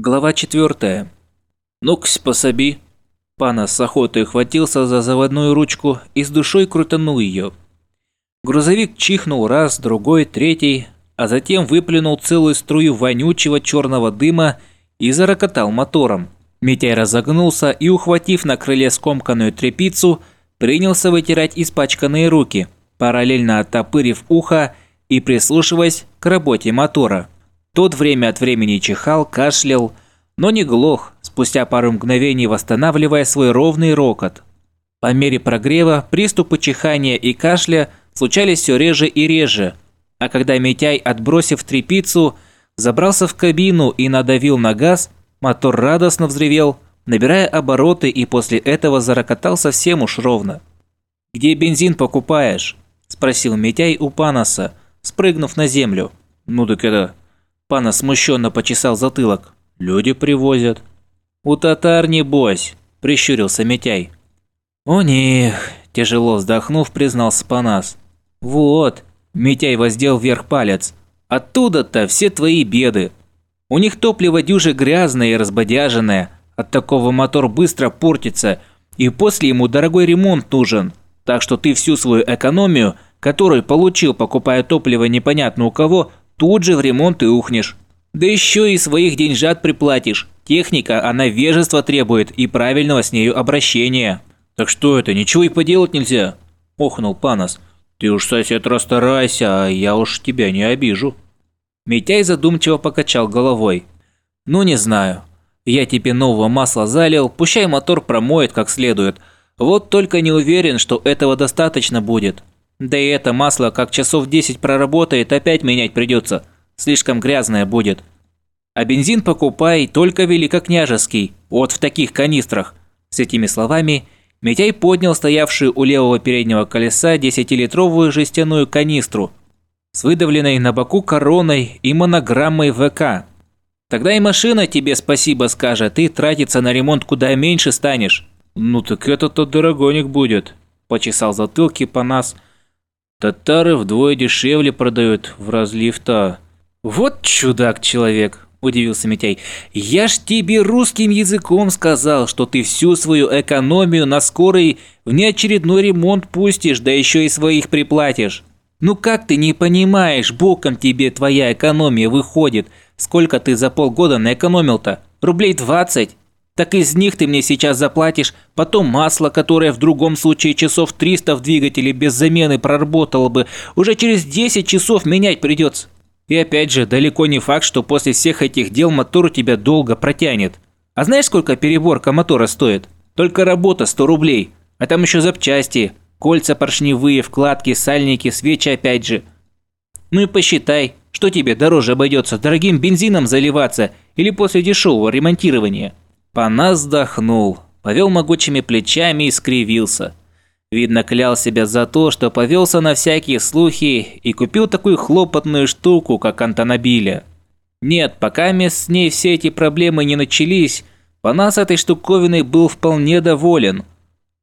Глава 4. «Ну-ксь, пособи!» Пана с охотой хватился за заводную ручку и с душой крутанул ее. Грузовик чихнул раз, другой, третий, а затем выплюнул целую струю вонючего черного дыма и зарокотал мотором. Митяй разогнулся и, ухватив на крыле скомканную тряпицу, принялся вытирать испачканные руки, параллельно оттопырив ухо и прислушиваясь к работе мотора. Тот время от времени чихал, кашлял, но не глох, спустя пару мгновений восстанавливая свой ровный рокот. По мере прогрева приступы чихания и кашля случались все реже и реже, а когда Митяй, отбросив трепицу, забрался в кабину и надавил на газ, мотор радостно взревел, набирая обороты и после этого зарокотал совсем уж ровно. «Где бензин покупаешь?» – спросил Митяй у Паноса, спрыгнув на землю. «Ну так это...» Пана смущенно почесал затылок. «Люди привозят». «У татар небось», – прищурился Митяй. «У них», – тяжело вздохнув, признался Панас. «Вот», – Митяй воздел вверх палец, – «оттуда-то все твои беды. У них топливо дюже грязное и разбодяженное, от такого мотор быстро портится, и после ему дорогой ремонт нужен. Так что ты всю свою экономию, которую получил, покупая топливо непонятно у кого, тут же в ремонт и ухнешь. Да еще и своих деньжат приплатишь. Техника, она вежество требует и правильного с нею обращения. Так что это, ничего и поделать нельзя? Охнул Панос. Ты уж, сосед, расстарайся, а я уж тебя не обижу. Митяй задумчиво покачал головой. Ну не знаю. Я тебе нового масла залил, пущай мотор промоет как следует. Вот только не уверен, что этого достаточно будет. Да и это масло как часов 10 проработает, опять менять придется. Слишком грязное будет. А бензин покупай только великокняжеский, вот в таких канистрах. С этими словами Митяй поднял стоявшую у левого переднего колеса 10-литровую жестяную канистру с выдавленной на боку короной и монограммой ВК. Тогда и машина тебе спасибо скажет, и тратиться на ремонт куда меньше станешь. Ну так это-то дорогоник будет, почесал затылки по нас – Татары вдвое дешевле продают в разлив-то. Вот чудак-человек, удивился Митяй. Я ж тебе русским языком сказал, что ты всю свою экономию на скорый внеочередной ремонт пустишь, да еще и своих приплатишь. Ну как ты не понимаешь, боком тебе твоя экономия выходит. Сколько ты за полгода наэкономил-то? Рублей двадцать? Так из них ты мне сейчас заплатишь, потом масло, которое в другом случае часов 300 в двигателе без замены проработало бы, уже через 10 часов менять придется. И опять же, далеко не факт, что после всех этих дел мотор у тебя долго протянет. А знаешь, сколько переборка мотора стоит? Только работа 100 рублей, а там еще запчасти, кольца поршневые, вкладки, сальники, свечи опять же. Ну и посчитай, что тебе дороже обойдется, дорогим бензином заливаться или после дешевого ремонтирования. Панас вздохнул, повел могучими плечами и скривился. Видно, клял себя за то, что повелся на всякие слухи и купил такую хлопотную штуку, как антонабиля. Нет, пока с ней все эти проблемы не начались, Панас этой штуковиной был вполне доволен.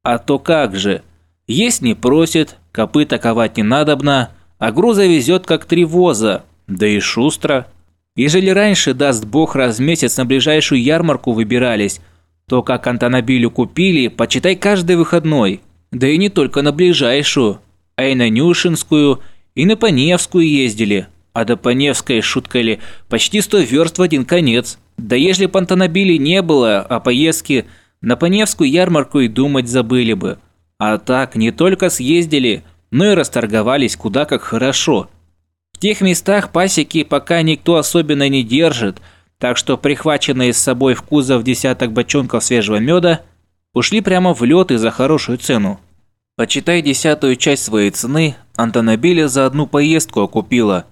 А то как же. Есть не просит, копыта ковать не надобно, а груза везет как три воза, да и шустро. Ежели раньше, даст бог, раз в месяц на ближайшую ярмарку выбирались, то как Антонобилю купили, почитай каждый выходной. Да и не только на ближайшую, а и на Нюшинскую, и на Поневскую ездили. А до Поневской, шутка ли, почти сто верст в один конец. Да ежели б Антонобили не было, а поездки на Поневскую ярмарку и думать забыли бы. А так не только съездили, но и расторговались куда как хорошо – в тех местах пасеки пока никто особенно не держит, так что прихваченные с собой в кузов десяток бочонков свежего меда ушли прямо в лед и за хорошую цену. Почитай десятую часть своей цены, Антонобиля за одну поездку окупила.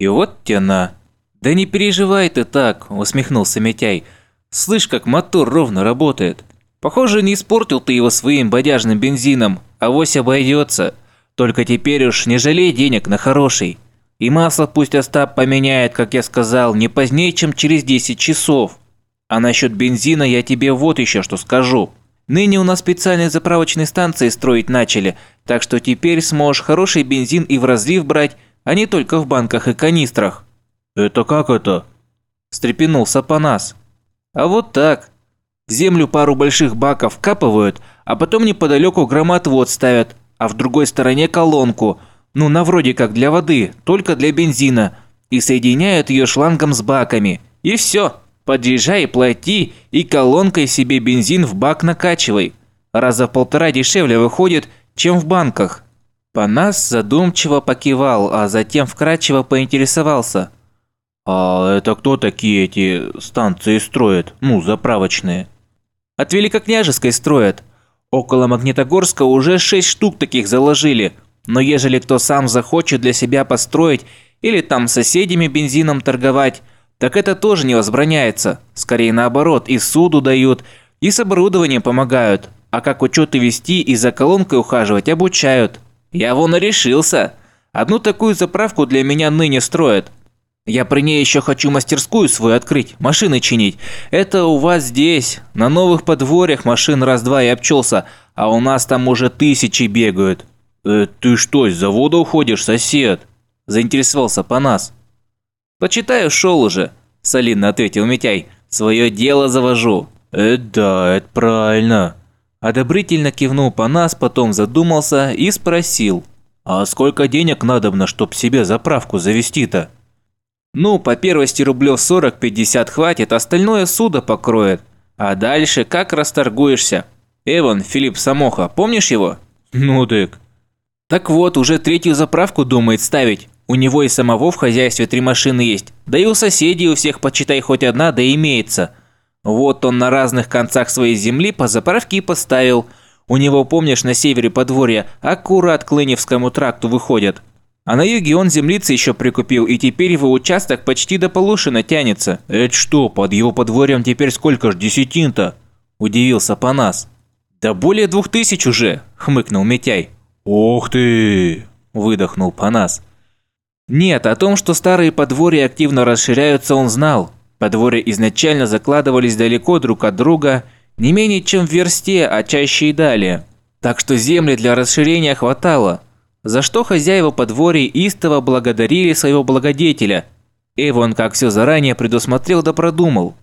И вот тяна. «Да не переживай ты так», – усмехнулся Митяй. «Слышь, как мотор ровно работает. Похоже, не испортил ты его своим бодяжным бензином, а вось обойдется. Только теперь уж не жалей денег на хороший». И масло пусть Остап поменяет, как я сказал, не позднее, чем через 10 часов. А насчет бензина я тебе вот еще что скажу. Ныне у нас специальные заправочные станции строить начали, так что теперь сможешь хороший бензин и в разлив брать, а не только в банках и канистрах». «Это как это?» – встрепенулся Панас. А вот так. В землю пару больших баков капывают, а потом неподалеку громоотвод ставят, а в другой стороне колонку, ну на вроде как для воды, только для бензина, и соединяют ее шлангом с баками. И все. Подъезжай, плати и колонкой себе бензин в бак накачивай. Раза в полтора дешевле выходит, чем в банках. Панас задумчиво покивал, а затем вкратчиво поинтересовался. «А это кто такие эти станции строят? Ну, заправочные?» «От Великокняжеской строят. Около Магнитогорска уже шесть штук таких заложили. Но ежели кто сам захочет для себя построить или там соседями бензином торговать, так это тоже не возбраняется. Скорее наоборот, и суду дают, и с оборудованием помогают. А как учеты вести и за колонкой ухаживать обучают. Я вон и решился. Одну такую заправку для меня ныне строят. Я при ней еще хочу мастерскую свою открыть, машины чинить. Это у вас здесь, на новых подворьях машин раз-два и обчелся, а у нас там уже тысячи бегают. Э, ты что, с завода уходишь, сосед? Заинтересовался Панас. «Почитай, ушел уже», – солидно ответил Митяй. «Свое дело завожу». «Это да, это правильно». Одобрительно кивнул по нас, потом задумался и спросил. «А сколько денег надобно, чтоб себе заправку завести-то?» «Ну, по первости рублев 40-50 хватит, остальное суда покроет. А дальше как расторгуешься? Эван, Филипп Самоха, помнишь его?» «Ну, дык». «Так вот, уже третью заправку думает ставить. У него и самого в хозяйстве три машины есть, да и у соседей у всех, почитай, хоть одна, да имеется. Вот он на разных концах своей земли по заправке и поставил. У него, помнишь, на севере подворья аккурат к Лыневскому тракту выходят. А на юге он землицы еще прикупил, и теперь его участок почти до Полушина тянется. Это что, под его подворьем теперь сколько ж десятин-то? Удивился Панас. Да более двух тысяч уже, хмыкнул Митяй. Ох ты, выдохнул Панас. Нет, о том, что старые подворья активно расширяются, он знал. Подворья изначально закладывались далеко друг от друга, не менее чем в версте, а чаще и далее. Так что земли для расширения хватало, за что хозяева подворий истово благодарили своего благодетеля. Эвон как все заранее предусмотрел да продумал.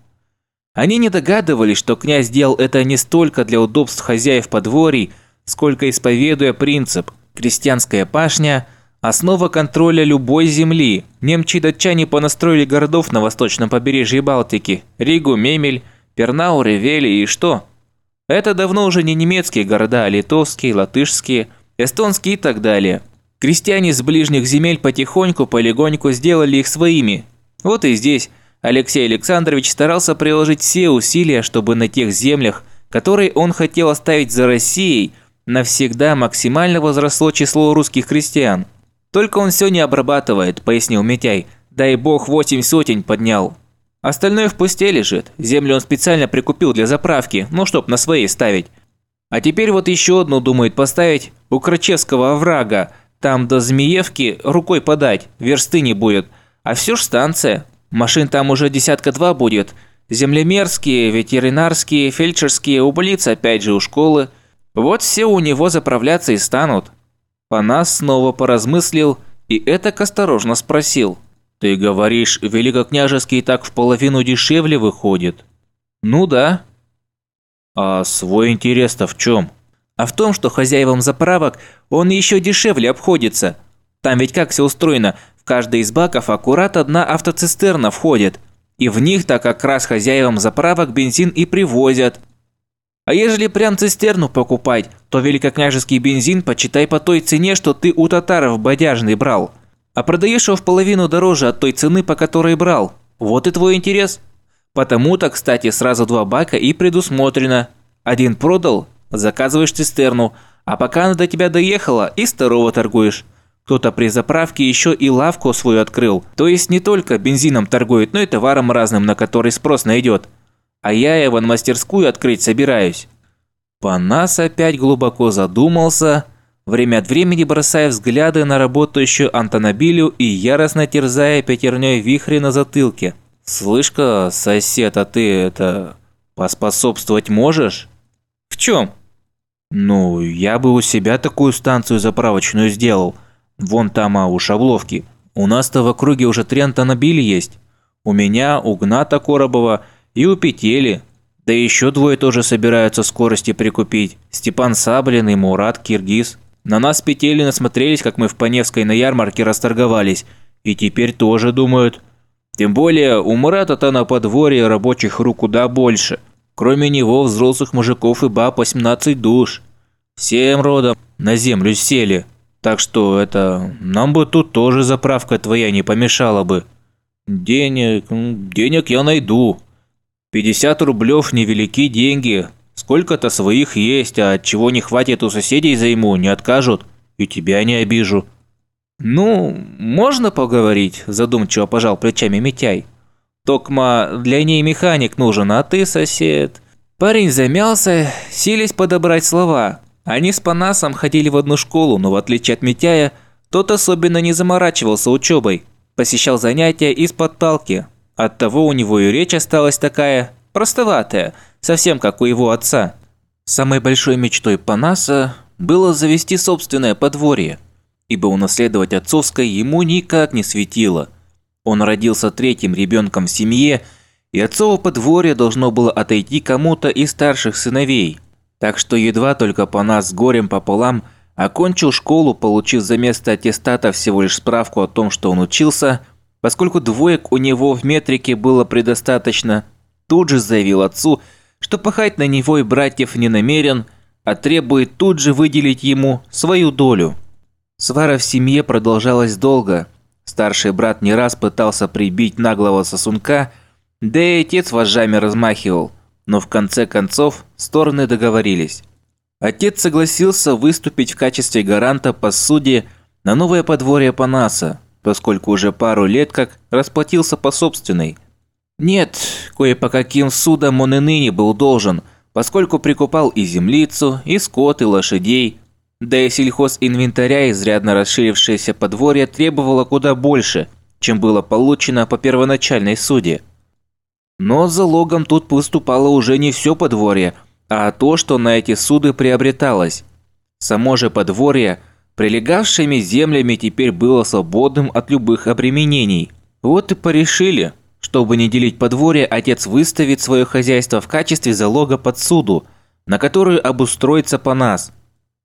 Они не догадывались, что князь делал это не столько для удобств хозяев подворий, сколько исповедуя принцип «крестьянская пашня» – Основа контроля любой земли. Немчи и датчане понастроили городов на восточном побережье Балтики. Ригу, Мемель, Пернау, Ревели и что? Это давно уже не немецкие города, а литовские, латышские, эстонские и так далее. Крестьяне с ближних земель потихоньку, полегоньку сделали их своими. Вот и здесь Алексей Александрович старался приложить все усилия, чтобы на тех землях, которые он хотел оставить за Россией, навсегда максимально возросло число русских крестьян. «Только он все не обрабатывает», – пояснил Митяй. «Дай бог восемь сотен поднял». Остальное в пусте лежит. Землю он специально прикупил для заправки, ну чтоб на своей ставить. А теперь вот еще одну думает поставить у Крачевского оврага. Там до Змеевки рукой подать, версты не будет. А все ж станция. Машин там уже десятка два будет. Землемерские, ветеринарские, фельдшерские, у больницы опять же у школы. Вот все у него заправляться и станут. Панас снова поразмыслил и это осторожно спросил. «Ты говоришь, великокняжеский так в половину дешевле выходит?» «Ну да». «А свой интерес-то в чем?» «А в том, что хозяевам заправок он еще дешевле обходится. Там ведь как все устроено, в каждый из баков аккурат одна автоцистерна входит, и в них-то как раз хозяевам заправок бензин и привозят. А ежели прям цистерну покупать, то великокняжеский бензин почитай по той цене, что ты у татаров бодяжный брал. А продаешь его в половину дороже от той цены, по которой брал. Вот и твой интерес. Потому-то, кстати, сразу два бака и предусмотрено. Один продал, заказываешь цистерну, а пока она до тебя доехала, и второго торгуешь. Кто-то при заправке еще и лавку свою открыл. То есть не только бензином торгует, но и товаром разным, на который спрос найдет. А я его на мастерскую открыть собираюсь. Панас опять глубоко задумался, время от времени бросая взгляды на работающую антонобилю и яростно терзая пятерней вихри на затылке. «Слышь-ка, сосед, а ты это... поспособствовать можешь?» «В чем?» «Ну, я бы у себя такую станцию заправочную сделал. Вон там, а у Шабловки. У нас-то в округе уже три антонобили есть. У меня, у Гната Коробова и у Петели. Да еще двое тоже собираются скорости прикупить. Степан Саблин и Мурат Киргиз. На нас Петели насмотрелись, как мы в Паневской на ярмарке расторговались. И теперь тоже думают. Тем более у Мурата-то на подворье рабочих рук куда больше. Кроме него взрослых мужиков и баб 18 душ. Всем родом на землю сели. Так что это... Нам бы тут тоже заправка твоя не помешала бы. Денег... Денег я найду. 50 рублев невелики деньги. Сколько-то своих есть, а от чего не хватит у соседей займу, не откажут. И тебя не обижу. Ну, можно поговорить, задумчиво пожал плечами Митяй. Токма для ней механик нужен, а ты сосед. Парень замялся, сились подобрать слова. Они с Панасом ходили в одну школу, но в отличие от Митяя, тот особенно не заморачивался учебой, посещал занятия из-под палки. Оттого у него и речь осталась такая простоватая, совсем как у его отца. Самой большой мечтой Панаса было завести собственное подворье, ибо унаследовать отцовское ему никак не светило. Он родился третьим ребенком в семье, и отцово подворье должно было отойти кому-то из старших сыновей – так что едва только по нас с горем пополам окончил школу, получив за место аттестата всего лишь справку о том, что он учился, поскольку двоек у него в метрике было предостаточно, тут же заявил отцу, что пахать на него и братьев не намерен, а требует тут же выделить ему свою долю. Свара в семье продолжалась долго. Старший брат не раз пытался прибить наглого сосунка, да и отец вожжами размахивал – но в конце концов стороны договорились. Отец согласился выступить в качестве гаранта по суде на новое подворье Панаса, поскольку уже пару лет как расплатился по собственной. Нет, кое по каким судам он и ныне был должен, поскольку прикупал и землицу, и скот, и лошадей, да и сельхозинвентаря, изрядно расширившееся подворье, требовало куда больше, чем было получено по первоначальной суде – но залогом тут выступало уже не все подворье, а то, что на эти суды приобреталось. Само же подворье, прилегавшими землями теперь было свободным от любых обременений. Вот и порешили, чтобы не делить подворье, отец выставит свое хозяйство в качестве залога под суду, на которую обустроится Панас.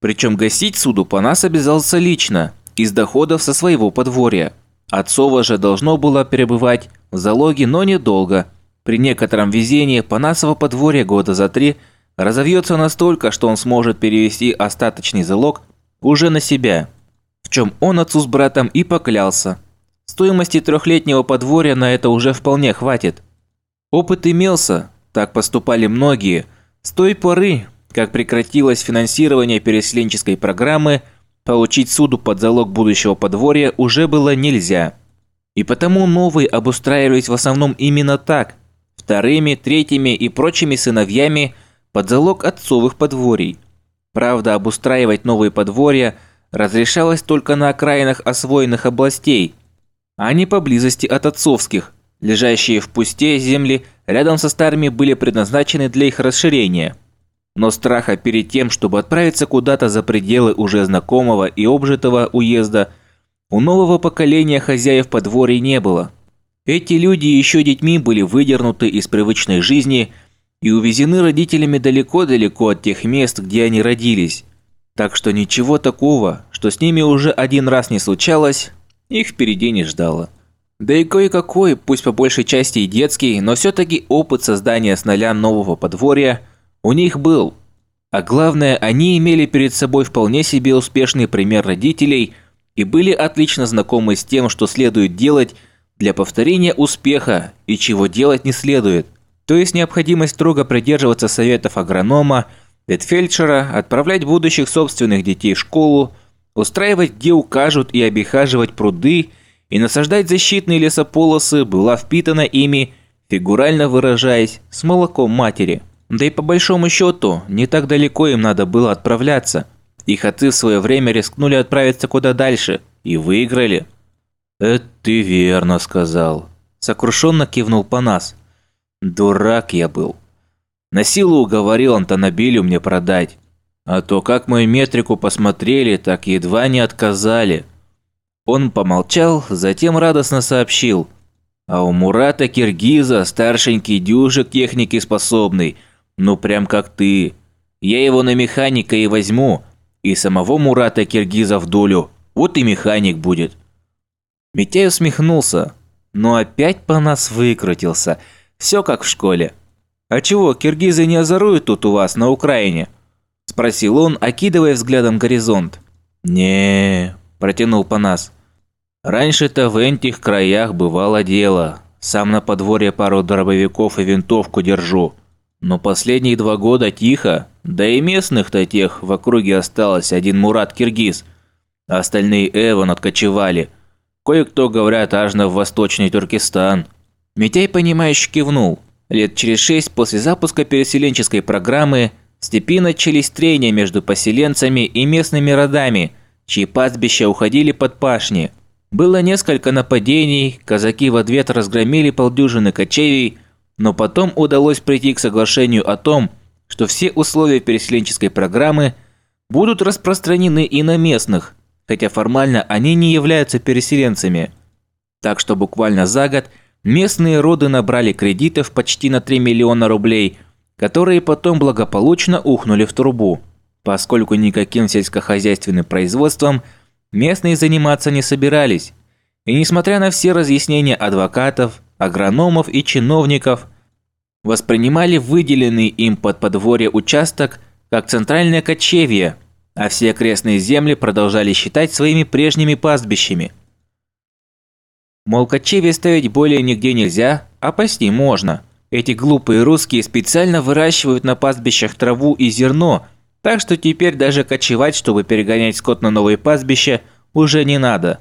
Причем гасить суду Панас обязался лично, из доходов со своего подворья. Отцово же должно было перебывать в залоге, но недолго – при некотором везении Панасово подворье года за три разовьется настолько, что он сможет перевести остаточный залог уже на себя, в чем он отцу с братом и поклялся. Стоимости трехлетнего подворья на это уже вполне хватит. Опыт имелся, так поступали многие. С той поры, как прекратилось финансирование переселенческой программы, получить суду под залог будущего подворья уже было нельзя. И потому новые обустраивались в основном именно так – вторыми, третьими и прочими сыновьями под залог отцовых подворий. Правда, обустраивать новые подворья разрешалось только на окраинах освоенных областей, а не поблизости от отцовских. Лежащие в пусте земли рядом со старыми были предназначены для их расширения. Но страха перед тем, чтобы отправиться куда-то за пределы уже знакомого и обжитого уезда, у нового поколения хозяев подворий не было – эти люди еще детьми были выдернуты из привычной жизни и увезены родителями далеко-далеко от тех мест, где они родились. Так что ничего такого, что с ними уже один раз не случалось, их впереди не ждало. Да и кое-какой, пусть по большей части и детский, но все-таки опыт создания с нуля нового подворья у них был. А главное, они имели перед собой вполне себе успешный пример родителей и были отлично знакомы с тем, что следует делать – для повторения успеха и чего делать не следует. То есть необходимость строго придерживаться советов агронома, ветфельдшера, отправлять будущих собственных детей в школу, устраивать где укажут и обихаживать пруды и насаждать защитные лесополосы была впитана ими, фигурально выражаясь, с молоком матери. Да и по большому счету, не так далеко им надо было отправляться. Их отцы в свое время рискнули отправиться куда дальше и выиграли. «Это ты верно сказал», – сокрушенно кивнул Панас. «Дурак я был. На силу уговорил Антонобилю мне продать. А то как мою метрику посмотрели, так едва не отказали». Он помолчал, затем радостно сообщил. А у Мурата Киргиза старшенький дюжик техники способный. Ну прям как ты. Я его на механика и возьму. И самого Мурата Киргиза в долю. Вот и механик будет. Митяй усмехнулся, но опять по нас выкрутился. Все как в школе. «А чего, киргизы не озоруют тут у вас, на Украине?» – спросил он, окидывая взглядом горизонт. не протянул Панас. Раньше-то в этих краях бывало дело. Сам на подворье пару дробовиков и винтовку держу. Но последние два года тихо, да и местных-то тех в округе осталось один Мурат Киргиз. А остальные Эван откочевали. Кое-кто, говорят, аж на Восточный Туркестан. Митяй, понимающе кивнул. Лет через шесть после запуска переселенческой программы степи начались трения между поселенцами и местными родами, чьи пастбища уходили под пашни – было несколько нападений, казаки в ответ разгромили полдюжины кочевий, но потом удалось прийти к соглашению о том, что все условия переселенческой программы будут распространены и на местных, хотя формально они не являются переселенцами. Так что буквально за год местные роды набрали кредитов почти на 3 миллиона рублей, которые потом благополучно ухнули в трубу, поскольку никаким сельскохозяйственным производством – местные заниматься не собирались. И несмотря на все разъяснения адвокатов, агрономов и чиновников, воспринимали выделенный им под подворье участок как центральное кочевье, а все окрестные земли продолжали считать своими прежними пастбищами. Мол, кочевье ставить более нигде нельзя, а пасти можно. Эти глупые русские специально выращивают на пастбищах траву и зерно – так что теперь даже кочевать, чтобы перегонять скот на новые пастбища, уже не надо.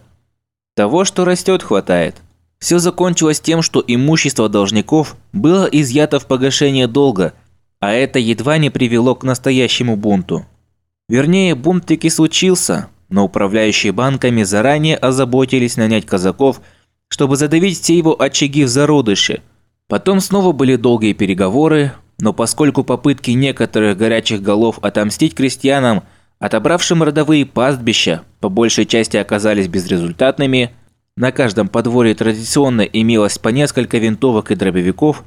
Того, что растет, хватает. Все закончилось тем, что имущество должников было изъято в погашение долга, а это едва не привело к настоящему бунту. Вернее, бунт таки случился, но управляющие банками заранее озаботились нанять казаков, чтобы задавить все его очаги в зародыше. Потом снова были долгие переговоры, но поскольку попытки некоторых горячих голов отомстить крестьянам, отобравшим родовые пастбища, по большей части оказались безрезультатными, на каждом подворье традиционно имелось по несколько винтовок и дробовиков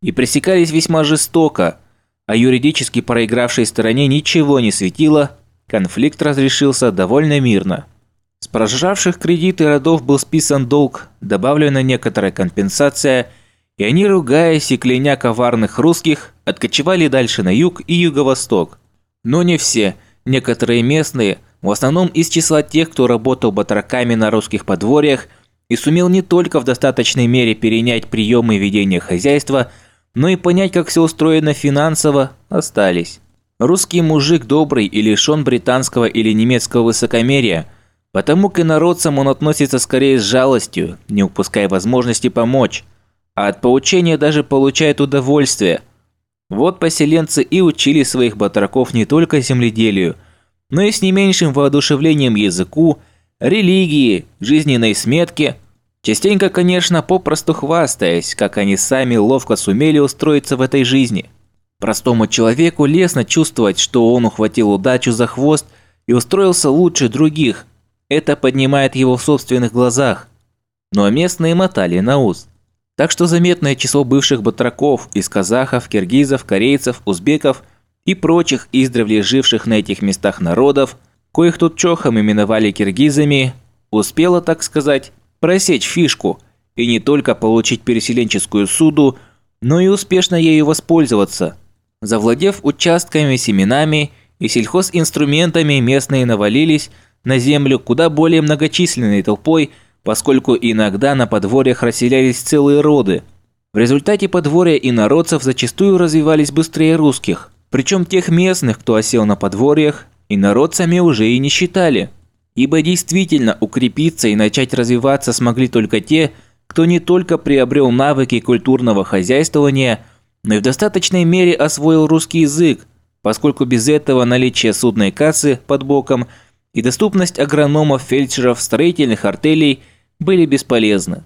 и пресекались весьма жестоко, а юридически проигравшей стороне ничего не светило, конфликт разрешился довольно мирно. С прожравших кредиты родов был списан долг, добавлена некоторая компенсация – и они, ругаясь и кляня коварных русских, откочевали дальше на юг и юго-восток. Но не все, некоторые местные, в основном из числа тех, кто работал батраками на русских подворьях и сумел не только в достаточной мере перенять приемы ведения хозяйства, но и понять, как все устроено финансово, остались. Русский мужик добрый и лишен британского или немецкого высокомерия, потому к инородцам он относится скорее с жалостью, не упуская возможности помочь а от поучения даже получает удовольствие. Вот поселенцы и учили своих батраков не только земледелию, но и с не меньшим воодушевлением языку, религии, жизненной сметке, частенько, конечно, попросту хвастаясь, как они сами ловко сумели устроиться в этой жизни. Простому человеку лестно чувствовать, что он ухватил удачу за хвост и устроился лучше других. Это поднимает его в собственных глазах. Но местные мотали на ус. Так что заметное число бывших батраков из казахов, киргизов, корейцев, узбеков и прочих издревле живших на этих местах народов, коих тут чохом именовали киргизами, успело, так сказать, просечь фишку и не только получить переселенческую суду, но и успешно ею воспользоваться. Завладев участками, семенами и сельхозинструментами, местные навалились на землю куда более многочисленной толпой, поскольку иногда на подворьях расселялись целые роды. В результате подворья инородцев зачастую развивались быстрее русских, причем тех местных, кто осел на подворьях, инородцами уже и не считали. Ибо действительно укрепиться и начать развиваться смогли только те, кто не только приобрел навыки культурного хозяйствования, но и в достаточной мере освоил русский язык, поскольку без этого наличие судной кассы под боком и доступность агрономов, фельдшеров, строительных артелей – были бесполезны.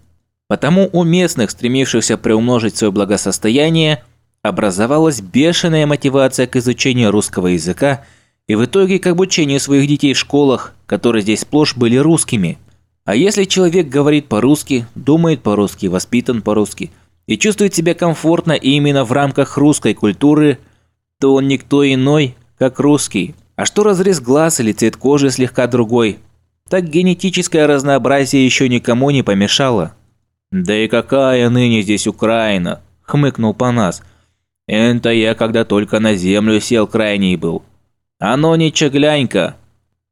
Потому у местных, стремившихся приумножить свое благосостояние, образовалась бешеная мотивация к изучению русского языка и в итоге к обучению своих детей в школах, которые здесь сплошь были русскими. А если человек говорит по-русски, думает по-русски, воспитан по-русски и чувствует себя комфортно именно в рамках русской культуры, то он никто иной, как русский. А что разрез глаз или цвет кожи слегка другой, так генетическое разнообразие еще никому не помешало. «Да и какая ныне здесь Украина?» – хмыкнул Панас. «Это я когда только на землю сел крайний был. Оно не чаглянька.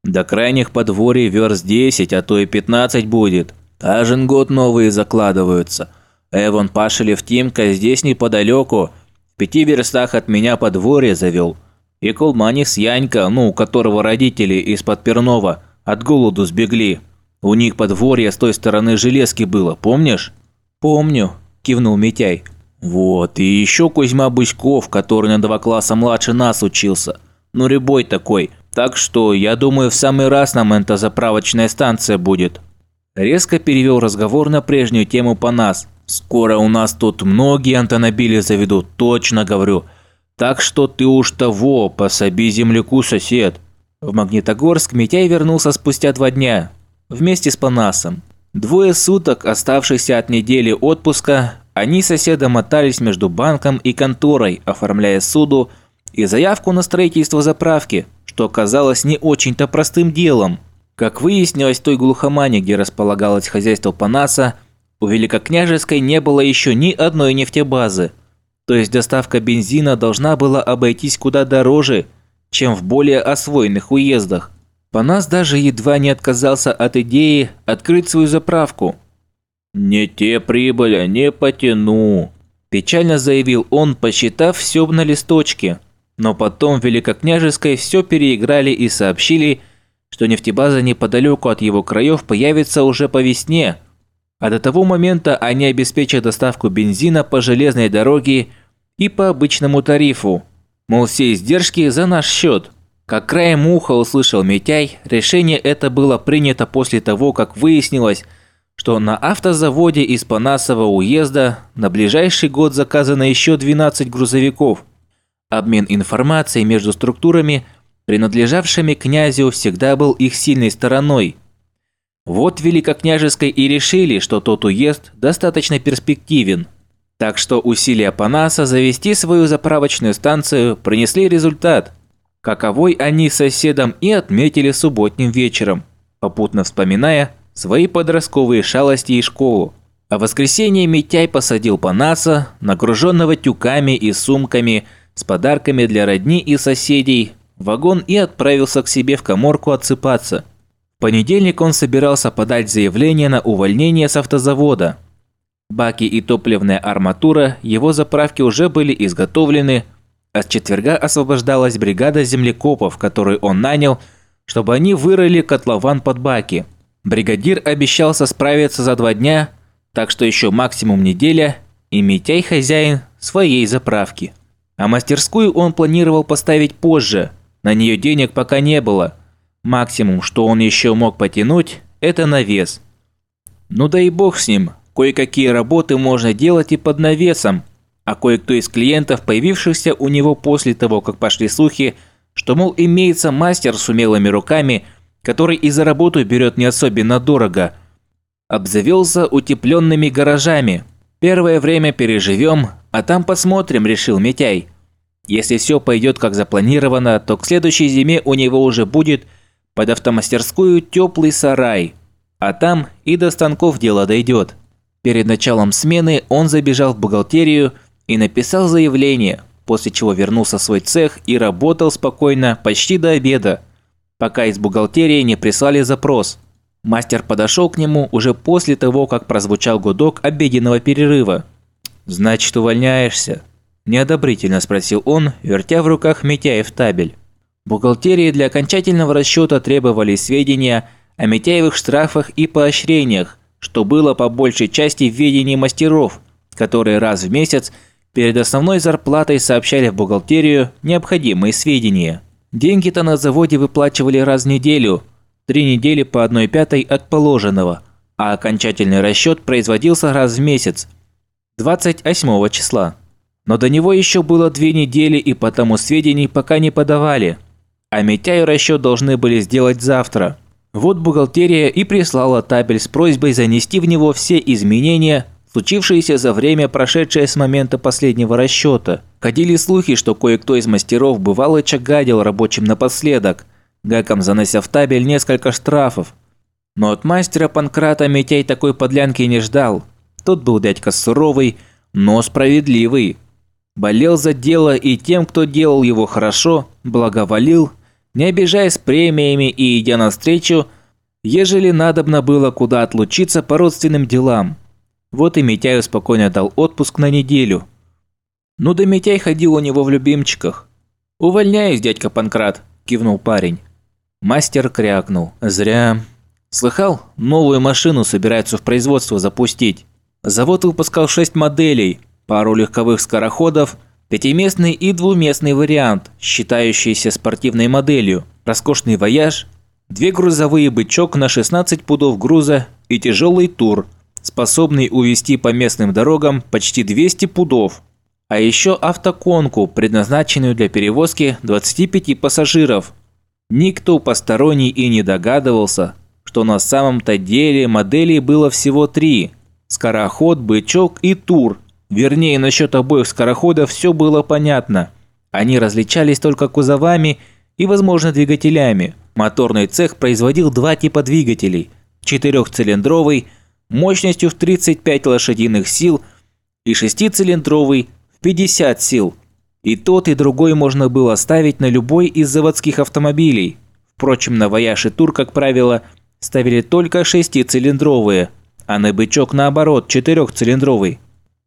До крайних подворий верст 10, а то и 15 будет. Каждый год новые закладываются. Эван Пашелев Тимка здесь неподалеку, в пяти верстах от меня подворье завел. И Кулманис Янька, ну, у которого родители из-под Пернова от голоду сбегли. У них подворье с той стороны железки было, помнишь?» «Помню», – кивнул Митяй. «Вот, и еще Кузьма Бычков, который на два класса младше нас учился. Ну, рябой такой. Так что, я думаю, в самый раз нам эта заправочная станция будет». Резко перевел разговор на прежнюю тему по нас. «Скоро у нас тут многие антонобили заведут, точно говорю. Так что ты уж того, пособи земляку, сосед». В Магнитогорск Митяй вернулся спустя два дня, вместе с Панасом. Двое суток, оставшихся от недели отпуска, они соседом мотались между банком и конторой, оформляя суду и заявку на строительство заправки, что оказалось не очень-то простым делом. Как выяснилось, в той глухомане, где располагалось хозяйство Панаса, у Великокняжеской не было еще ни одной нефтебазы. То есть доставка бензина должна была обойтись куда дороже, чем в более освоенных уездах. Панас даже едва не отказался от идеи открыть свою заправку. «Не те прибыли, не потяну», – печально заявил он, посчитав все на листочке. Но потом в Великокняжеской все переиграли и сообщили, что нефтебаза неподалеку от его краев появится уже по весне, а до того момента они обеспечат доставку бензина по железной дороге и по обычному тарифу. Мол, все издержки за наш счет. Как краем уха услышал Митяй, решение это было принято после того, как выяснилось, что на автозаводе из Панасова уезда на ближайший год заказано еще 12 грузовиков. Обмен информацией между структурами, принадлежавшими князю, всегда был их сильной стороной. Вот Великокняжеской и решили, что тот уезд достаточно перспективен – так что усилия Панаса завести свою заправочную станцию принесли результат, каковой они с соседом и отметили субботним вечером, попутно вспоминая свои подростковые шалости и школу. А в воскресенье Митяй посадил Панаса, нагруженного тюками и сумками с подарками для родни и соседей, в вагон и отправился к себе в коморку отсыпаться. Понедельник он собирался подать заявление на увольнение с автозавода – Баки и топливная арматура его заправки уже были изготовлены, а с четверга освобождалась бригада землекопов, которую он нанял, чтобы они вырыли котлован под баки. Бригадир обещался справиться за два дня, так что еще максимум неделя, и Митяй хозяин своей заправки. А мастерскую он планировал поставить позже, на нее денег пока не было. Максимум, что он еще мог потянуть, это навес. Ну да и бог с ним, Кое-какие работы можно делать и под навесом, а кое-кто из клиентов, появившихся у него после того, как пошли слухи, что, мол, имеется мастер с умелыми руками, который и за работу берет не особенно дорого, обзавелся утепленными гаражами. Первое время переживем, а там посмотрим, решил Митяй. Если все пойдет как запланировано, то к следующей зиме у него уже будет под автомастерскую теплый сарай, а там и до станков дело дойдет. Перед началом смены он забежал в бухгалтерию и написал заявление, после чего вернулся в свой цех и работал спокойно почти до обеда, пока из бухгалтерии не прислали запрос. Мастер подошел к нему уже после того, как прозвучал гудок обеденного перерыва. «Значит, увольняешься?» – неодобрительно спросил он, вертя в руках Митяев табель. Бухгалтерии для окончательного расчета требовали сведения о Митяевых штрафах и поощрениях, что было по большей части в ведении мастеров, которые раз в месяц перед основной зарплатой сообщали в бухгалтерию необходимые сведения. Деньги-то на заводе выплачивали раз в неделю, три недели по одной пятой от положенного, а окончательный расчет производился раз в месяц, 28 числа. Но до него еще было две недели и потому сведений пока не подавали, а Митяю расчет должны были сделать завтра – Вот бухгалтерия и прислала табель с просьбой занести в него все изменения, случившиеся за время, прошедшее с момента последнего расчета. Ходили слухи, что кое-кто из мастеров бывало чагадил рабочим напоследок, гаком занося в табель несколько штрафов. Но от мастера Панкрата Митяй такой подлянки не ждал. Тот был дядька суровый, но справедливый. Болел за дело и тем, кто делал его хорошо, благоволил, не обижаясь премиями и идя навстречу, ежели надобно было куда отлучиться по родственным делам. Вот и Митяю спокойно дал отпуск на неделю. Ну да Митяй ходил у него в любимчиках. «Увольняюсь, дядька Панкрат», – кивнул парень. Мастер крякнул. «Зря. Слыхал, новую машину собираются в производство запустить. Завод выпускал шесть моделей, пару легковых скороходов, пятиместный и двуместный вариант, считающийся спортивной моделью, роскошный вояж, две грузовые бычок на 16 пудов груза и тяжелый тур, способный увезти по местным дорогам почти 200 пудов. А еще автоконку, предназначенную для перевозки 25 пассажиров. Никто посторонний и не догадывался, что на самом-то деле моделей было всего три – Скороход, бычок и тур. Вернее, насчет обоих скороходов все было понятно. Они различались только кузовами и, возможно, двигателями. Моторный цех производил два типа двигателей. Четырехцилиндровый, мощностью в 35 лошадиных сил, и шестицилиндровый в 50 сил. И тот, и другой можно было ставить на любой из заводских автомобилей. Впрочем, на Вояж и Тур, как правило, ставили только шестицилиндровые – а на бычок наоборот четырехцилиндровый.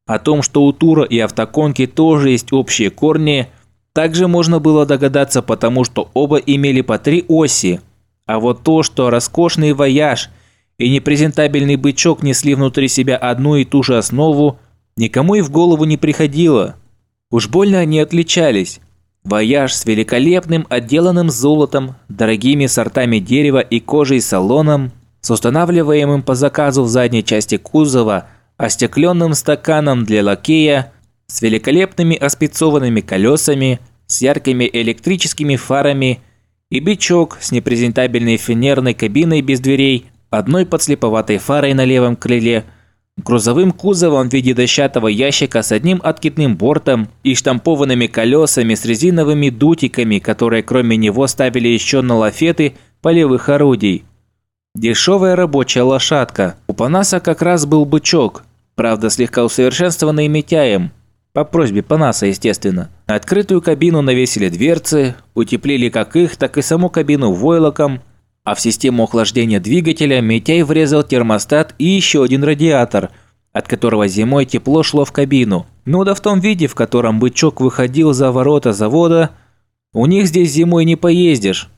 О том, что у Тура и автоконки тоже есть общие корни, также можно было догадаться, потому что оба имели по три оси. А вот то, что роскошный вояж и непрезентабельный бычок несли внутри себя одну и ту же основу, никому и в голову не приходило. Уж больно они отличались. Вояж с великолепным отделанным золотом, дорогими сортами дерева и кожей салоном – с устанавливаемым по заказу в задней части кузова остекленным стаканом для лакея, с великолепными оспицованными колесами, с яркими электрическими фарами и бичок с непрезентабельной фенерной кабиной без дверей, одной подслеповатой фарой на левом крыле, грузовым кузовом в виде дощатого ящика с одним откидным бортом и штампованными колесами с резиновыми дутиками, которые кроме него ставили еще на лафеты полевых орудий. Дешевая рабочая лошадка. У Панаса как раз был бычок, правда слегка усовершенствованный Митяем. По просьбе Панаса, естественно. На открытую кабину навесили дверцы, утеплили как их, так и саму кабину войлоком, а в систему охлаждения двигателя Митяй врезал термостат и еще один радиатор, от которого зимой тепло шло в кабину. Ну да в том виде, в котором бычок выходил за ворота завода, у них здесь зимой не поездишь.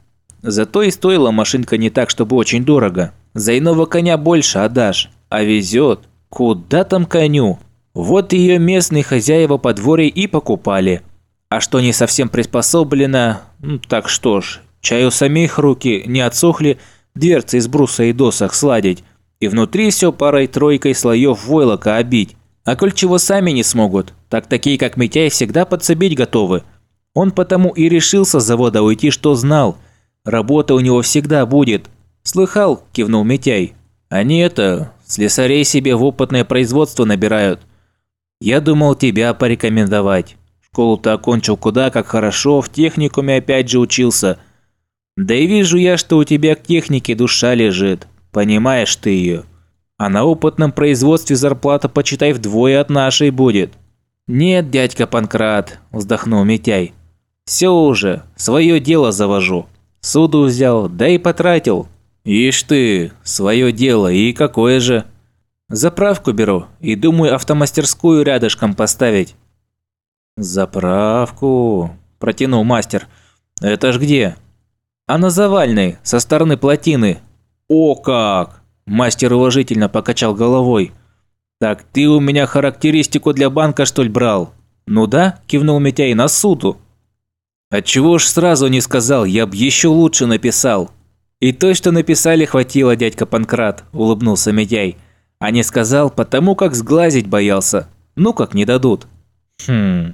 Зато и стоила машинка не так, чтобы очень дорого. За иного коня больше отдашь. А везет. Куда там коню? Вот ее местные хозяева подворья и покупали. А что не совсем приспособлено, ну, так что ж, чаю самих руки не отсохли дверцы из бруса и досок сладить, и внутри все парой-тройкой слоев войлока обить. А коль чего сами не смогут, так такие как Митяй всегда подсобить готовы. Он потому и решился с завода уйти, что знал – Работа у него всегда будет. Слыхал, кивнул Митяй. Они это, слесарей себе в опытное производство набирают. Я думал тебя порекомендовать. Школу-то окончил куда как хорошо, в техникуме опять же учился. Да и вижу я, что у тебя к технике душа лежит. Понимаешь ты ее. А на опытном производстве зарплата, почитай, вдвое от нашей будет. Нет, дядька Панкрат, вздохнул Митяй. Все уже, свое дело завожу. Суду взял, да и потратил. Ишь ты, свое дело, и какое же? Заправку беру и думаю автомастерскую рядышком поставить. Заправку, протянул мастер. Это ж где? А на Завальной, со стороны плотины. О как! Мастер уважительно покачал головой. Так ты у меня характеристику для банка что ли брал? Ну да, кивнул Митяй на суду. Отчего ж сразу не сказал, я б еще лучше написал. И то, что написали, хватило, дядька Панкрат, улыбнулся Митяй. А не сказал, потому как сглазить боялся. Ну как не дадут. Хм.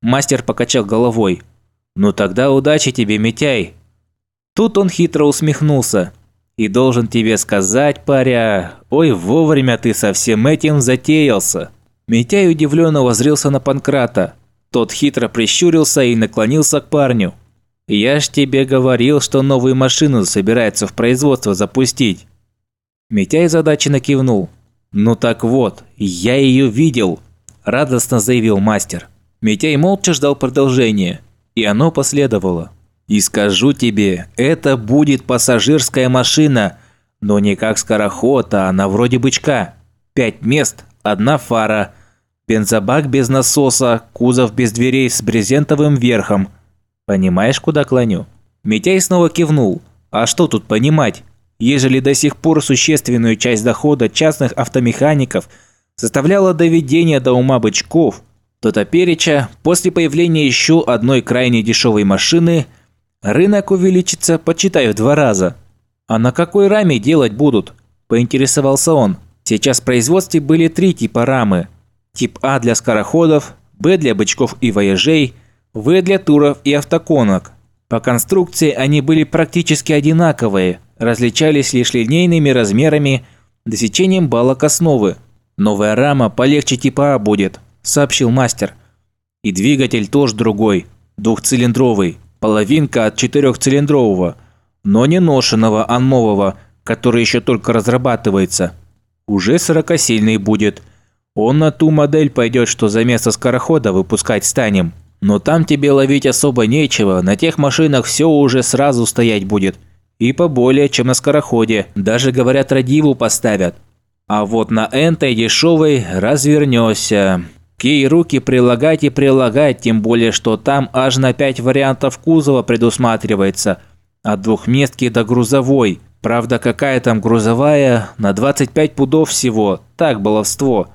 Мастер покачал головой. Ну тогда удачи тебе, Митяй. Тут он хитро усмехнулся. И должен тебе сказать, паря, ой, вовремя ты со всем этим затеялся. Митяй удивленно возрился на Панкрата. Тот хитро прищурился и наклонился к парню. «Я ж тебе говорил, что новую машину собирается в производство запустить». Митяй задаченно кивнул. «Ну так вот, я ее видел», – радостно заявил мастер. Митяй молча ждал продолжения, и оно последовало. «И скажу тебе, это будет пассажирская машина, но не как скороход, а она вроде бычка. Пять мест, одна фара, бензобак без насоса, кузов без дверей с брезентовым верхом – Понимаешь, куда клоню?» Митяй снова кивнул. «А что тут понимать? Ежели до сих пор существенную часть дохода частных автомехаников составляло доведение до ума бычков, то топереча, после появления еще одной крайне дешевой машины, рынок увеличится, почитай, в два раза. А на какой раме делать будут? Поинтересовался он. Сейчас в производстве были три типа рамы. Тип А для скороходов, Б для бычков и вояжей – в для туров и автоконок. По конструкции они были практически одинаковые, различались лишь линейными размерами, досечением балок основы. «Новая рама полегче типа А будет», – сообщил мастер. «И двигатель тоже другой, двухцилиндровый, половинка от четырехцилиндрового, но не ношенного, а нового, который еще только разрабатывается. Уже сорокосильный будет. Он на ту модель пойдет, что за место скорохода выпускать станем». Но там тебе ловить особо нечего, на тех машинах все уже сразу стоять будет. И поболее, чем на скороходе, даже, говорят, радиву поставят. А вот на энтой дешевой развернешься. К ей руки прилагать и прилагать, тем более, что там аж на 5 вариантов кузова предусматривается. От двухместки до грузовой. Правда, какая там грузовая, на 25 пудов всего, так баловство.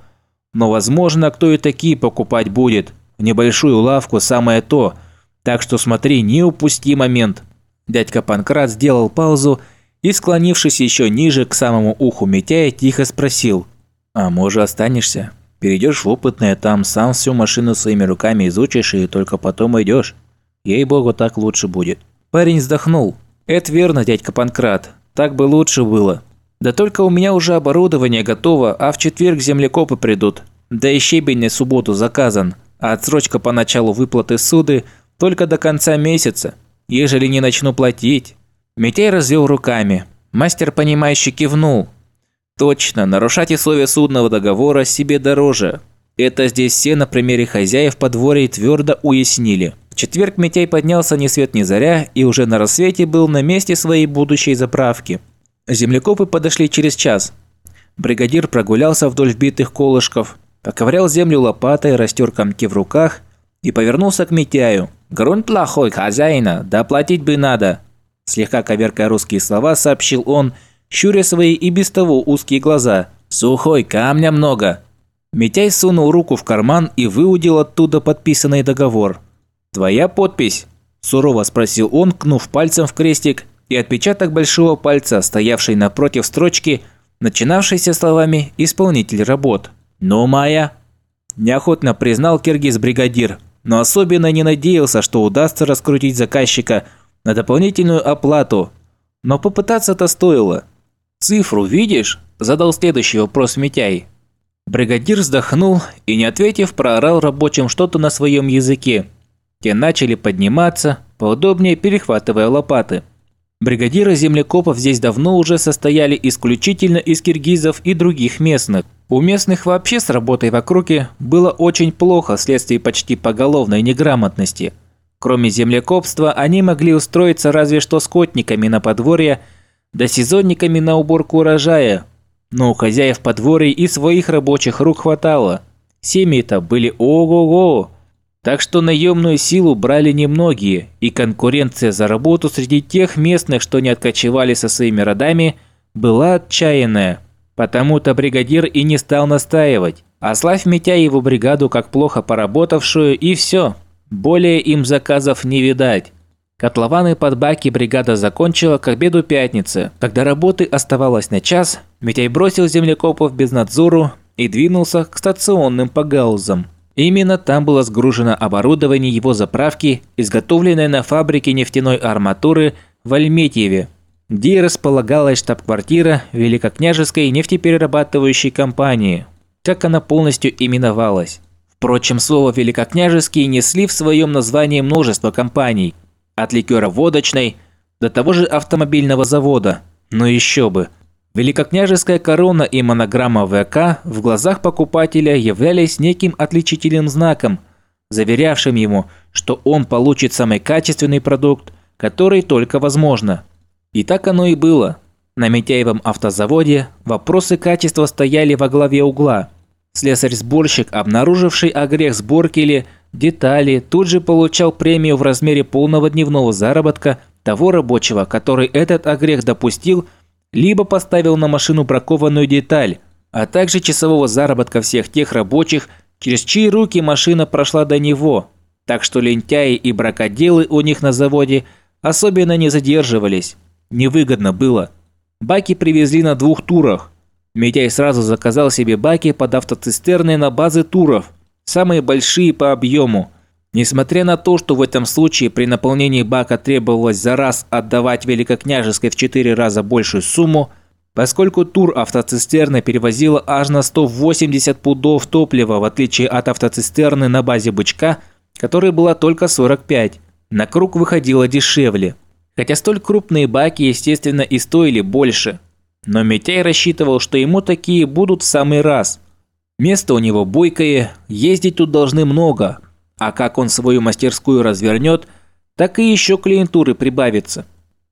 Но возможно, кто и такие покупать будет – небольшую лавку самое то, так что смотри, не упусти момент. Дядька Панкрат сделал паузу и, склонившись еще ниже к самому уху Митяя, тихо спросил. «А может останешься? Перейдешь в опытное, там сам всю машину своими руками изучишь и только потом идешь. Ей-богу, так лучше будет». Парень вздохнул. «Это верно, дядька Панкрат. Так бы лучше было. Да только у меня уже оборудование готово, а в четверг землекопы придут. Да и щебень на субботу заказан а отсрочка по началу выплаты суды только до конца месяца, ежели не начну платить. Митяй развел руками. Мастер, понимающий, кивнул. Точно, нарушать условия судного договора себе дороже. Это здесь все на примере хозяев подворья твердо уяснили. В четверг Митяй поднялся ни свет ни заря и уже на рассвете был на месте своей будущей заправки. Землекопы подошли через час. Бригадир прогулялся вдоль вбитых колышков, Поковырял землю лопатой, растер комки в руках и повернулся к Митяю. «Грунт плохой, хозяина, да платить бы надо!» Слегка коверкая русские слова, сообщил он, щуря свои и без того узкие глаза. «Сухой, камня много!» Митяй сунул руку в карман и выудил оттуда подписанный договор. «Твоя подпись?» – сурово спросил он, кнув пальцем в крестик, и отпечаток большого пальца, стоявший напротив строчки, начинавшейся словами «Исполнитель работ». «Ну, Майя?» Неохотно признал киргиз-бригадир, но особенно не надеялся, что удастся раскрутить заказчика на дополнительную оплату. Но попытаться-то стоило. «Цифру видишь?» – задал следующий вопрос Митяй. Бригадир вздохнул и, не ответив, проорал рабочим что-то на своем языке. Те начали подниматься, поудобнее перехватывая лопаты. Бригадиры землекопов здесь давно уже состояли исключительно из киргизов и других местных. У местных вообще с работой в округе было очень плохо вследствие почти поголовной неграмотности. Кроме землекопства, они могли устроиться разве что скотниками на подворье, да сезонниками на уборку урожая. Но у хозяев подворий и своих рабочих рук хватало. Семьи-то были ого-го. Так что наемную силу брали немногие, и конкуренция за работу среди тех местных, что не откочевали со своими родами, была отчаянная. Потому-то бригадир и не стал настаивать. Ославь Митя его бригаду как плохо поработавшую, и все. Более им заказов не видать. Котлованы под баки бригада закончила к обеду пятницы. Когда работы оставалось на час, Митяй бросил землекопов без надзору и двинулся к стационным погаузам. Именно там было сгружено оборудование его заправки, изготовленное на фабрике нефтяной арматуры в Альметьеве. Где располагалась штаб-квартира Великокняжеской нефтеперерабатывающей компании, как она полностью именовалась. Впрочем, слово «великокняжеские» несли в своем названии множество компаний, от ликера водочной до того же автомобильного завода. Но еще бы. Великокняжеская корона и монограмма ВК в глазах покупателя являлись неким отличительным знаком, заверявшим ему, что он получит самый качественный продукт, который только возможно. И так оно и было. На Митяевом автозаводе вопросы качества стояли во главе угла – Слесарь-сборщик, обнаруживший огрех сборки или детали, тут же получал премию в размере полного дневного заработка того рабочего, который этот огрех допустил, либо поставил на машину бракованную деталь, а также часового заработка всех тех рабочих, через чьи руки машина прошла до него. Так что лентяи и бракоделы у них на заводе особенно не задерживались. Невыгодно было. Баки привезли на двух турах – Митяй сразу заказал себе баки под автоцистерны на базы туров, самые большие по объему. Несмотря на то, что в этом случае при наполнении бака требовалось за раз отдавать Великокняжеской в 4 раза большую сумму, поскольку тур автоцистерны перевозила аж на 180 пудов топлива, в отличие от автоцистерны на базе бычка, которой была только 45, на круг выходило дешевле. Хотя столь крупные баки, естественно, и стоили больше – но Митяй рассчитывал, что ему такие будут в самый раз. Место у него бойкое, ездить тут должны много, а как он свою мастерскую развернет, так и еще клиентуры прибавится.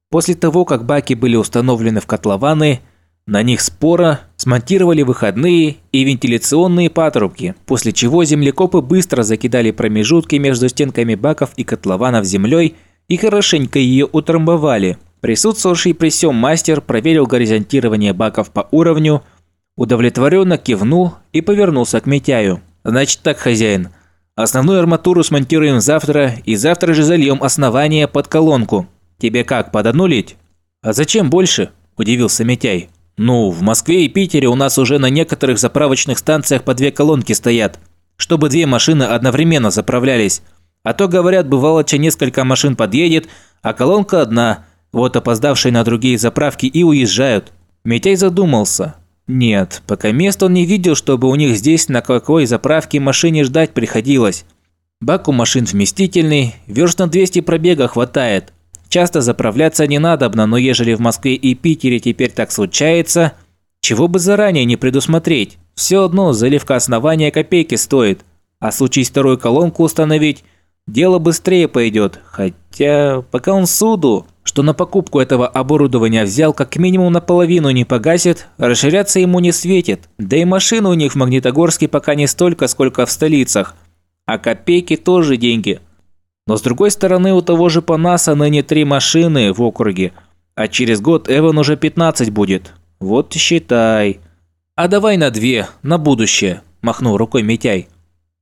После того, как баки были установлены в котлованы, на них спора смонтировали выходные и вентиляционные патрубки, после чего землекопы быстро закидали промежутки между стенками баков и котлованов землей и хорошенько ее утрамбовали – Присутствовавший при всем мастер проверил горизонтирование баков по уровню, удовлетворенно кивнул и повернулся к Митяю. «Значит так, хозяин, основную арматуру смонтируем завтра и завтра же зальем основание под колонку. Тебе как, под одну лить?» «А зачем больше?» – удивился Митяй. «Ну, в Москве и Питере у нас уже на некоторых заправочных станциях по две колонки стоят, чтобы две машины одновременно заправлялись. А то, говорят, бывало, че несколько машин подъедет, а колонка одна – вот опоздавшие на другие заправки и уезжают. Митяй задумался. Нет, пока мест он не видел, чтобы у них здесь на какой заправке машине ждать приходилось. Бак у машин вместительный, верст на 200 пробега хватает. Часто заправляться не надобно, но ежели в Москве и Питере теперь так случается, чего бы заранее не предусмотреть. Все одно заливка основания копейки стоит. А случись вторую колонку установить, дело быстрее пойдет. Хотя, пока он суду, что на покупку этого оборудования взял как минимум наполовину не погасит, расширяться ему не светит. Да и машины у них в Магнитогорске пока не столько, сколько в столицах. А копейки тоже деньги. Но с другой стороны, у того же Панаса ныне три машины в округе, а через год Эван уже 15 будет. Вот считай. А давай на две, на будущее, махнул рукой Митяй.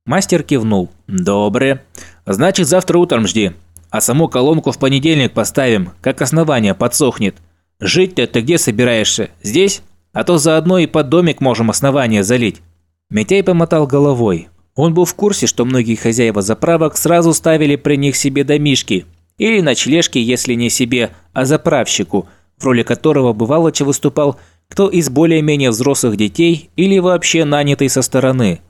Мастер кивнул. Добре. Значит, завтра утром жди. А саму колонку в понедельник поставим, как основание подсохнет. Жить-то ты где собираешься? Здесь? А то заодно и под домик можем основание залить». Митяй помотал головой. Он был в курсе, что многие хозяева заправок сразу ставили при них себе домишки. Или ночлежки, если не себе, а заправщику, в роли которого бывало че выступал кто из более-менее взрослых детей или вообще нанятый со стороны.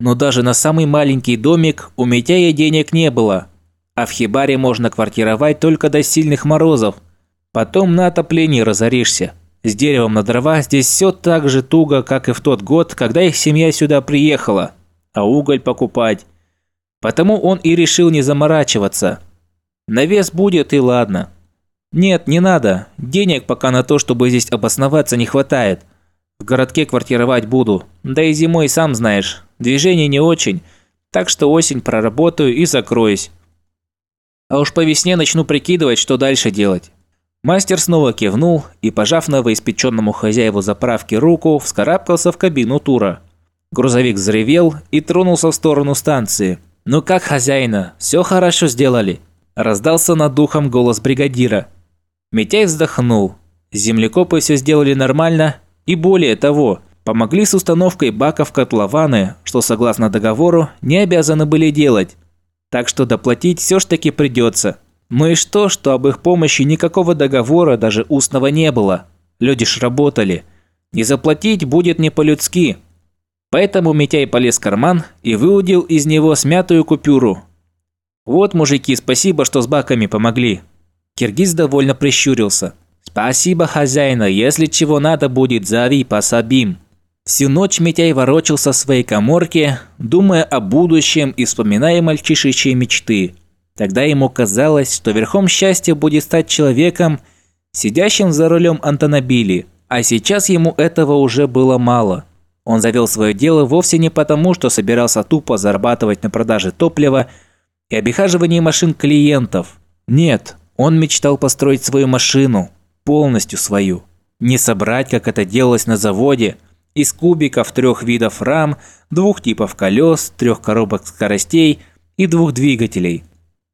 Но даже на самый маленький домик у Митяя денег не было, а в хибаре можно квартировать только до сильных морозов. Потом на отоплении разоришься. С деревом на дрова здесь все так же туго, как и в тот год, когда их семья сюда приехала. А уголь покупать. Потому он и решил не заморачиваться. Навес будет и ладно. Нет, не надо. Денег пока на то, чтобы здесь обосноваться, не хватает. В городке квартировать буду. Да и зимой, сам знаешь, движение не очень. Так что осень проработаю и закроюсь. А уж по весне начну прикидывать, что дальше делать. Мастер снова кивнул и, пожав новоиспеченному хозяеву заправки руку, вскарабкался в кабину тура. Грузовик взревел и тронулся в сторону станции. «Ну как, хозяина, все хорошо сделали?» Раздался над духом голос бригадира. Митяй вздохнул. Землекопы все сделали нормально и более того, помогли с установкой баков котлованы, что согласно договору не обязаны были делать. Так что доплатить все ж таки придется. Ну и что, что об их помощи никакого договора, даже устного, не было? Люди ж работали. Не заплатить будет не по-людски. Поэтому Митяй полез в карман и выудил из него смятую купюру. «Вот, мужики, спасибо, что с баками помогли». Киргиз довольно прищурился. «Спасибо, хозяина, если чего надо будет, зови, пособим». Всю ночь Митяй ворочался в своей коморке, думая о будущем и вспоминая мальчишечьи мечты. Тогда ему казалось, что верхом счастья будет стать человеком, сидящим за рулем антонобили, а сейчас ему этого уже было мало. Он завел свое дело вовсе не потому, что собирался тупо зарабатывать на продаже топлива и обихаживании машин клиентов. Нет, он мечтал построить свою машину, полностью свою. Не собрать, как это делалось на заводе, из кубиков трех видов рам, двух типов колес, трех коробок скоростей и двух двигателей,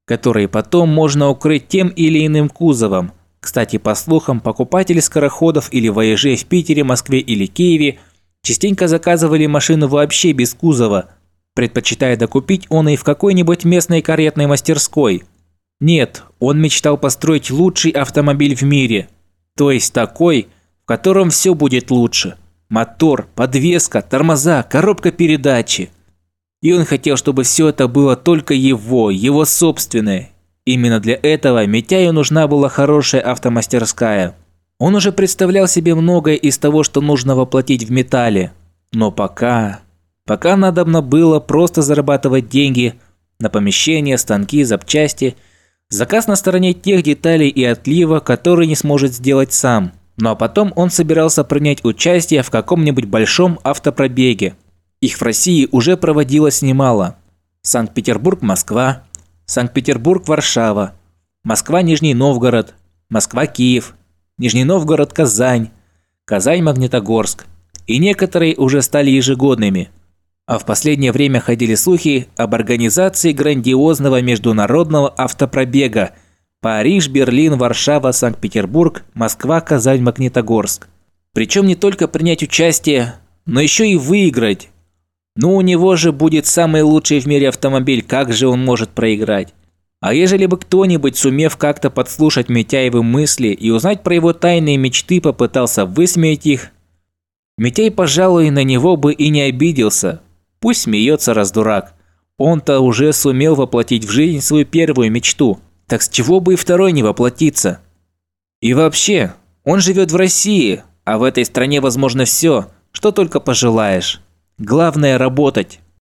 которые потом можно укрыть тем или иным кузовом. Кстати, по слухам, покупатели скороходов или воежей в Питере, Москве или Киеве частенько заказывали машину вообще без кузова, предпочитая докупить он и в какой-нибудь местной каретной мастерской. Нет, он мечтал построить лучший автомобиль в мире, то есть такой, в котором все будет лучше. Мотор, подвеска, тормоза, коробка передачи. И он хотел, чтобы все это было только его, его собственное. Именно для этого Митяю нужна была хорошая автомастерская. Он уже представлял себе многое из того, что нужно воплотить в металле. Но пока... Пока надобно было просто зарабатывать деньги на помещения, станки, запчасти, заказ на стороне тех деталей и отлива, которые не сможет сделать сам. Ну а потом он собирался принять участие в каком-нибудь большом автопробеге. Их в России уже проводилось немало. Санкт-Петербург-Москва, Санкт-Петербург-Варшава, Москва-Нижний Новгород, Москва-Киев, Нижний Новгород-Казань, Казань-Магнитогорск. И некоторые уже стали ежегодными – а в последнее время ходили слухи об организации грандиозного международного автопробега Париж, Берлин, Варшава, Санкт-Петербург, Москва, Казань, Магнитогорск. Причем не только принять участие, но еще и выиграть. Ну у него же будет самый лучший в мире автомобиль, как же он может проиграть? А ежели бы кто-нибудь, сумев как-то подслушать Митяевы мысли и узнать про его тайные мечты, попытался высмеять их, Митяй, пожалуй, на него бы и не обиделся, Пусть смеется раздурак. Он-то уже сумел воплотить в жизнь свою первую мечту. Так с чего бы и второй не воплотиться? И вообще, он живет в России, а в этой стране возможно все, что только пожелаешь. Главное работать.